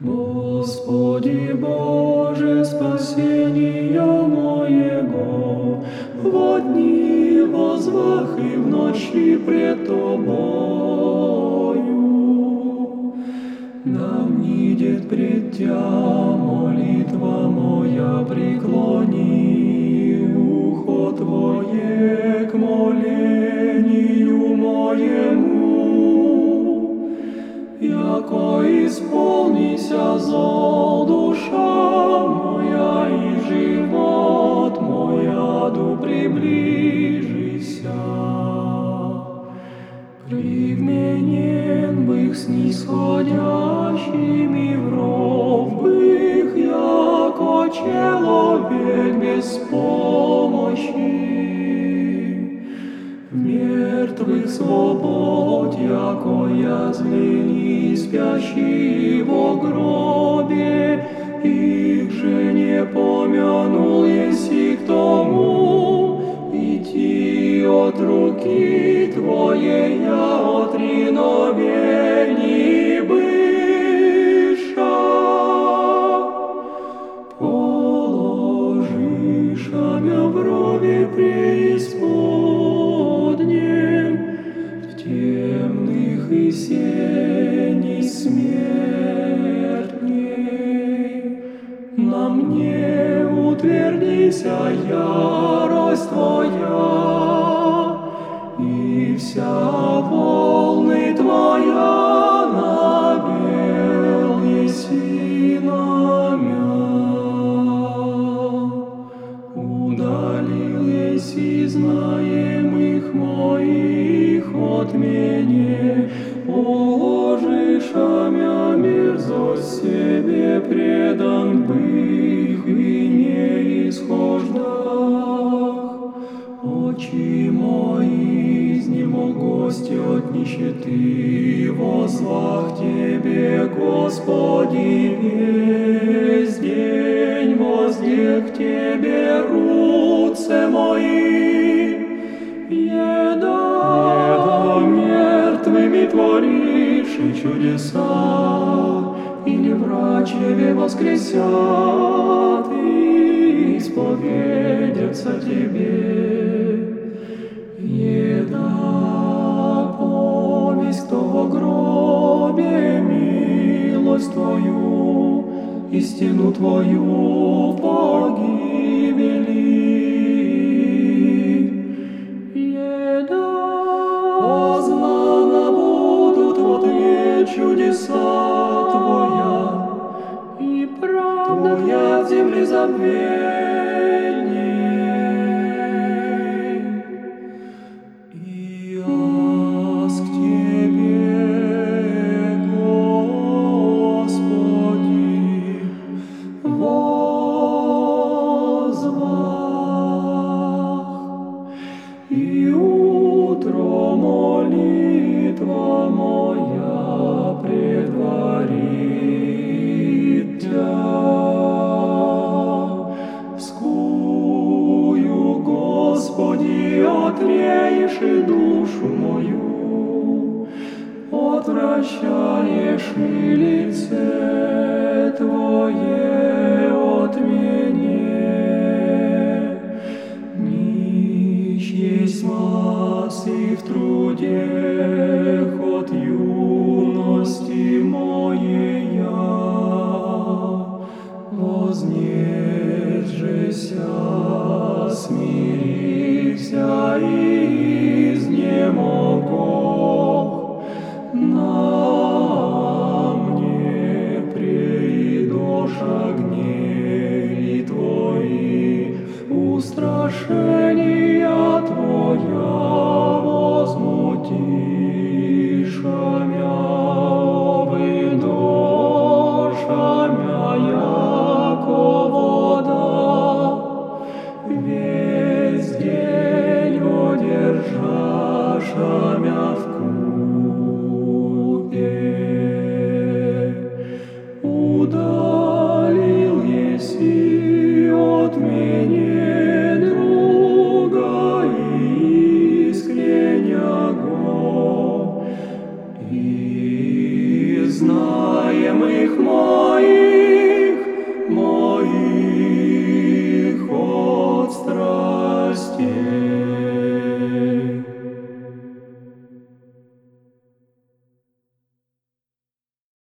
Господи Боже, спасения моего, во дни возвах и в ночи пред Тобою. Да внидет пред Тя молитва моя, преклони исполнися зол душа моя и живот моя, ду приближися. Привменен бых снисходящими в ров бых, яко человек без мертвых свобод, яко язвлени спящий во гробе, их же не помянул, еси к тому, идти от руки Твоей я отриновени быша. Положишь мя в рове преисподнем, утвердися ярость Твоя, и вся волны Твоя на мя. Удалил еси знаемых моих от мене, положишь мя мерзость себе предан Очи мои изнемогости от нищеты, возвах Тебе, Господи, весь день воздех Тебе руце мои. Еда, мертвыми творивши чудеса, или врачеве воскресят и исповедятся Тебе. Истину Твою погибели. Познана будут вот ве чудеса Твоя, и правда Твоя в земле забвенней. Отреешь и душу мою, отвращаешь и лице